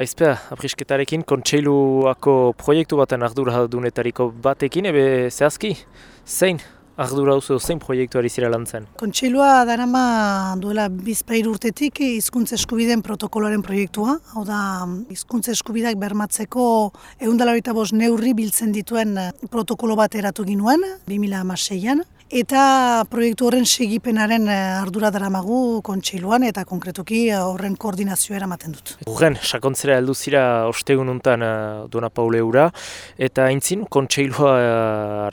Aizpea, aprisketarekin, kontseiluako proiektu baten ardura dunetariko batekin, ebe zehazki, zein ardura duzu zein proiektuari zira lan zen? Kontseilua darama duela bizpair urtetik hizkuntza eskubideen protokoloaren proiektua, hau da hizkuntza eskubideak bermatzeko egundalarita bost neurri biltzen dituen protokolo bat eratu ginuen, 2006an, Eta proiektu horren segipenaren eh, ardura daramagu kontseiluan eta konkretuki eh, horren koordinazioa eramaten dut. Urren, sakontzera heldu zira ostegun untan uh, Dona Pauleura, eta aintzin kontseilua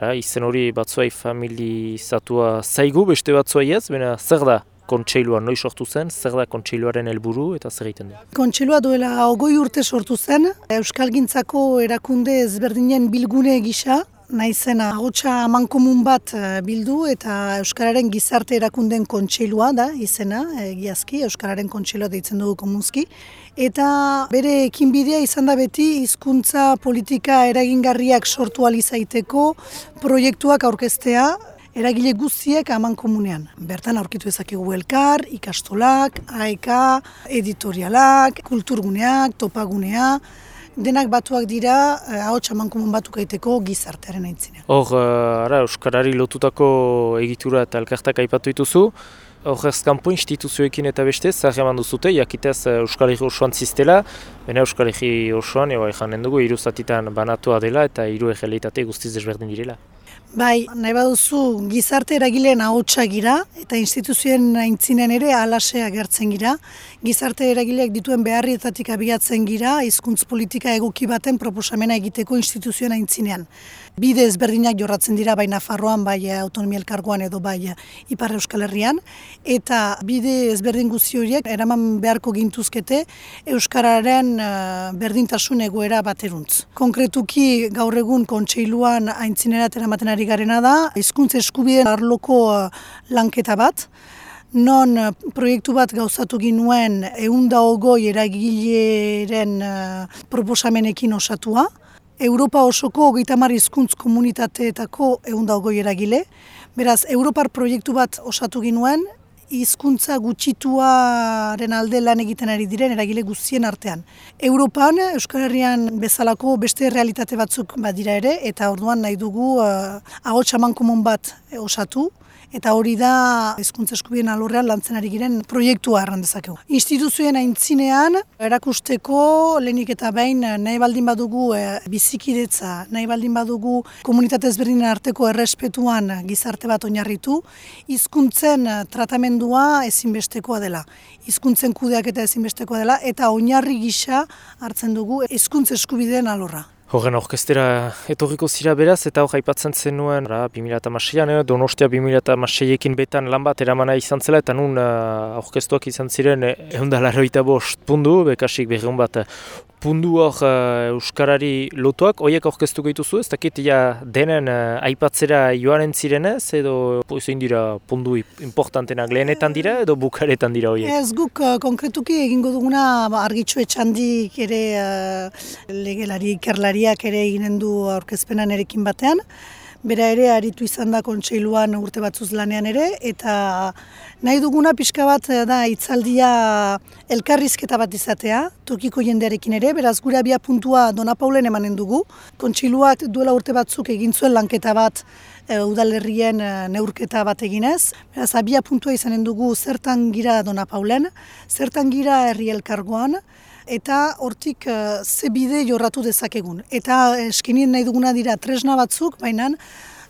uh, izen hori batzuai familizatua zaigu, beste batzuai ez, baina zer da kontseilua noi sortu zen, zer da kontseiluaren helburu eta zer egiten du? Kontseilua duela ogoi urte sortu zen, Euskalgintzako erakunde ezberdinen bilgune gisa, naizena agotxa amankomun bat eh, bildu eta Euskararen gizarte erakunden kontseilua da izena, egiazki, Euskararen kontseilua deitzen dugu komunzki. Eta bere ekinbidea izan da beti hizkuntza politika eragingarriak sortu alizaiteko proiektuak aurkeztea eragile guztiek aman komunean. Bertan aurkitu ezakegu elkar, ikastolak, aeka, editorialak, kulturguneak, topagunea, denak batuak dira eh, ahots amankomun batuk egiteko gizartearen aintzina. Hor, uh, ara, Euskarari lotutako egitura eta elkartak aipatu dituzu, Hor ez kanpo instituzioekin eta beste, zahar eman duzute, jakitez eh, Euskal Herri osoan ziztela, baina Euskal Herri osoan, ego ezan dugu, hiru zatitan banatua dela eta hiru egelitate guztiz desberdin direla. Bai, nahi baduzu gizarte eragileen ahotsa gira eta instituzioen aintzinen ere alasea gertzen gira. Gizarte eragileak dituen beharrietatik abiatzen gira, hizkuntz politika egoki baten proposamena egiteko instituzioen aintzinean. Bide ezberdinak jorratzen dira bai Nafarroan, bai autonomia elkargoan edo bai Ipar Euskal Herrian, eta bide ezberdin guzti horiek eraman beharko gintuzkete Euskararen uh, berdintasun egoera bateruntz. Konkretuki gaur egun kontseiluan aintzinera eramaten ari garena da, hizkuntza eskubideen arloko uh, lanketa bat, non uh, proiektu bat gauzatu ginuen eunda ogoi eragileren uh, proposamenekin osatua, Europa osoko hogeita hizkuntz komunitateetako eunda ogoi eragile, beraz, Europar proiektu bat osatu ginuen, hizkuntza gutxituaren alde lan egiten ari diren eragile guztien artean. Europan, Euskal Herrian bezalako beste realitate batzuk badira ere, eta orduan nahi dugu uh, ahots bat osatu, eta hori da hezkuntza eskubien alorrean lantzen ari giren proiektua erran dezakegu. Instituzioen aintzinean erakusteko lehenik eta behin nahi baldin badugu e, bizikidetza, nahi baldin badugu komunitate ezberdinen arteko errespetuan gizarte bat oinarritu, hizkuntzen tratamendua ezinbestekoa dela. Hizkuntzen kudeak eta ezinbestekoa dela eta oinarri gisa hartzen dugu hizkuntza eskubideen alorra. Horren orkestera etorriko zira beraz, eta hor haipatzen zenuen, 2006an, eh, donostia 2006ekin betan lan bat eramana izan zela, eta nun uh, orkestuak izan ziren, egun da larroita bost pundu, bekasik behirun bat pundu hor uh, Euskarari lotuak, horiek aurkeztuko dituzu, ez dakit ja denen uh, aipatzera joaren zirenez, edo zein dira pundu importantenak lehenetan dira, edo bukaretan dira horiek? Ez guk uh, konkretuki egingo duguna ba, argitxu etxandik ere uh, legelari, ikerlariak ere eginen du aurkezpenan erekin batean, bera ere aritu izan da kontseiluan urte batzuz lanean ere, eta nahi duguna pixka bat eh, da itzaldia elkarrizketa bat izatea, tokiko jendearekin ere, beraz gure abia puntua Dona Paulen emanen dugu. Kontseiluak duela urte batzuk egin zuen lanketa bat e, udalerrien e, neurketa bat eginez. Beraz abia puntua izanen dugu zertan gira Dona Paulen, zertan gira herri elkargoan, eta hortik uh, ze bide jorratu dezakegun. Eta eskinien nahi duguna dira tresna batzuk, baina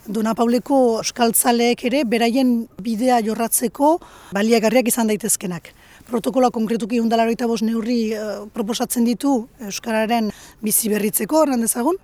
Dona Pauleko euskaltzaleek ere beraien bidea jorratzeko baliagarriak izan daitezkenak. Protokola konkretuki undalaroita bos neurri uh, proposatzen ditu Euskararen bizi berritzeko, horren dezagun.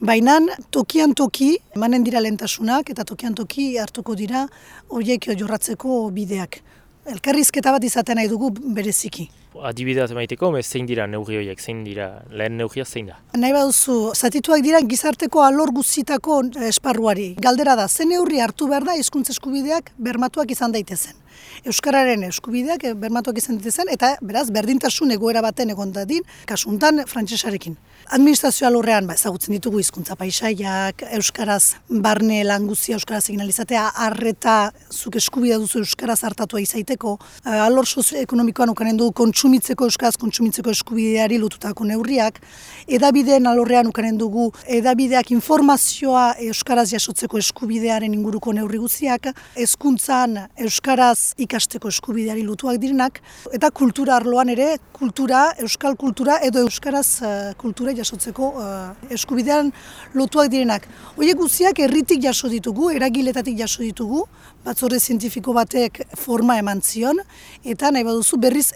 Baina tokian toki, emanen dira lentasunak eta tokian toki hartuko dira horiek jorratzeko bideak. Elkarrizketa bat izaten nahi dugu bereziki adibidea emaiteko, zein dira neugri horiek, zein dira, lehen neugia zein da? Nahi baduzu, zatituak dira gizarteko alor guztitako esparruari. Galdera da, zen neurri hartu behar da hizkuntza eskubideak bermatuak izan daitezen. Euskararen eskubideak bermatuak izan daitezen, eta beraz, berdintasun egoera baten egon dadin, kasuntan frantsesarekin. Administrazioa lorrean, ba, ezagutzen ditugu hizkuntza paisaiak, euskaraz barne languzia euskaraz egin alizatea, arreta zuk eskubidea duzu euskaraz hartatua izaiteko, eh, alor sozioekonomikoan okanen dugu kontsumitzeko euskaraz kontsumitzeko eskubideari lotutako neurriak, edabideen alorrean ukanen dugu edabideak informazioa euskaraz jasotzeko eskubidearen inguruko neurri guziak, hezkuntzan euskaraz ikasteko eskubideari lotuak direnak, eta kultura arloan ere, kultura, euskal kultura edo euskaraz uh, kultura jasotzeko uh, eskubidean lotuak direnak. Hoiek guziak herritik jaso ditugu, eragiletatik jaso ditugu, batzorde zientifiko batek forma eman zion, eta nahi baduzu berriz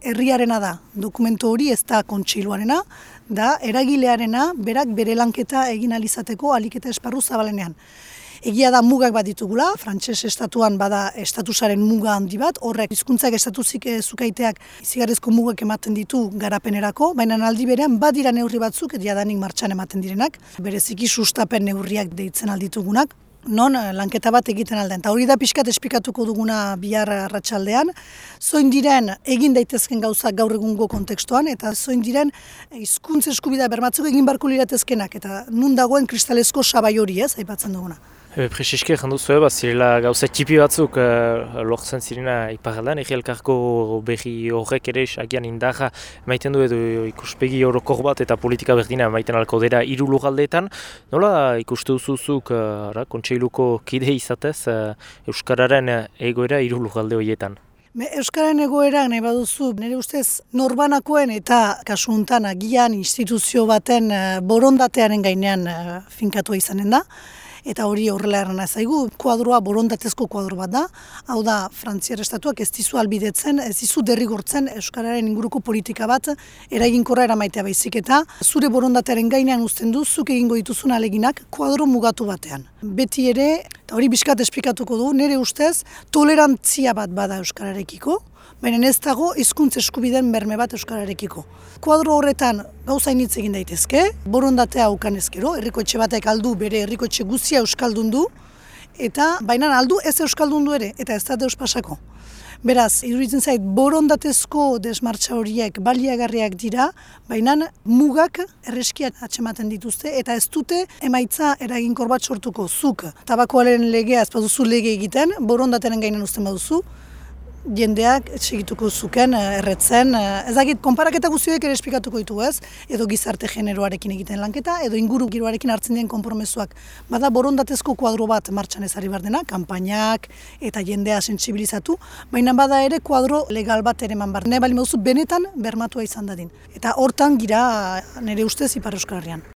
da. Dokumentu hori ez da kontsiluarena, da eragilearena berak bere lanketa egin alizateko aliketa esparru zabalenean. Egia da mugak bat ditugula, frantses estatuan bada estatusaren muga handi bat, horrek hizkuntzak estatuzik zukaiteak zigarrezko mugak ematen ditu garapenerako, baina aldi berean badira neurri batzuk, edia danik martxan ematen direnak, bereziki sustapen neurriak deitzen alditugunak, non eh, lanketa bat egiten alden. Ta hori da pixkat espikatuko duguna bihar arratsaldean, zoin diren egin daitezken gauzak gaur egungo kontekstuan, eta zoin diren hizkuntz eskubidea bermatzeko egin barko liratezkenak, eta nun dagoen kristalezko sabai hori ez, aipatzen duguna. E, Prezeske egin duzu eba, zirela gauza txipi batzuk uh, lortzen zirena iparaldan, egi elkarko behi horrek ere agian indaja maiten du edo ikuspegi horokor bat eta politika berdina maiten alko dira iru lugaldeetan. Nola ikuste duzuzuk uh, kontseiluko kide izatez uh, Euskararen egoera iru lugalde horietan? Euskararen egoera nahi baduzu, nire ustez norbanakoen eta kasu honetan agian instituzio baten borondatearen gainean finkatua izanen da eta hori horrela erran zaigu, kuadroa borondatezko kuadro bat da, hau da, Frantziar Estatuak ez dizu albidetzen, ez dizu derrigortzen Euskararen inguruko politika bat eraginkorra eramaitea baizik eta zure borondatearen gainean uzten du, zuk egingo dituzun aleginak kuadro mugatu batean. Beti ere, eta hori biskat esplikatuko du, nire ustez, tolerantzia bat bada Euskararekiko, baina ez dago hizkuntz eskubideen berme bat euskararekiko. Kuadro horretan gauza initz egin daitezke, borondatea aukan ezkero, herrikoetxe batek aldu bere herrikoetxe guzia euskaldun du, eta baina aldu ez euskaldun du ere, eta ez da deus pasako. Beraz, iruditzen zait, borondatezko desmartza horiek baliagarriak dira, baina mugak erreskiak atxematen dituzte, eta ez dute emaitza eraginkor bat sortuko zuk. Tabakoaren legea ez baduzu lege egiten, borondateren gainen uzten baduzu, jendeak segituko zuken eh, erretzen. Eh, ezagit, konparaketa guztiak ere esplikatuko ditu ez, edo gizarte generoarekin egiten lanketa, edo inguru giroarekin hartzen dien konpromesuak. Bada borondatezko kuadro bat martxan ezari behar dena, kampainak eta jendea sensibilizatu, baina bada ere kuadro legal bat ere man behar. Ne bali benetan bermatua izan dadin. Eta hortan gira nire ustez Ipar Euskarrian.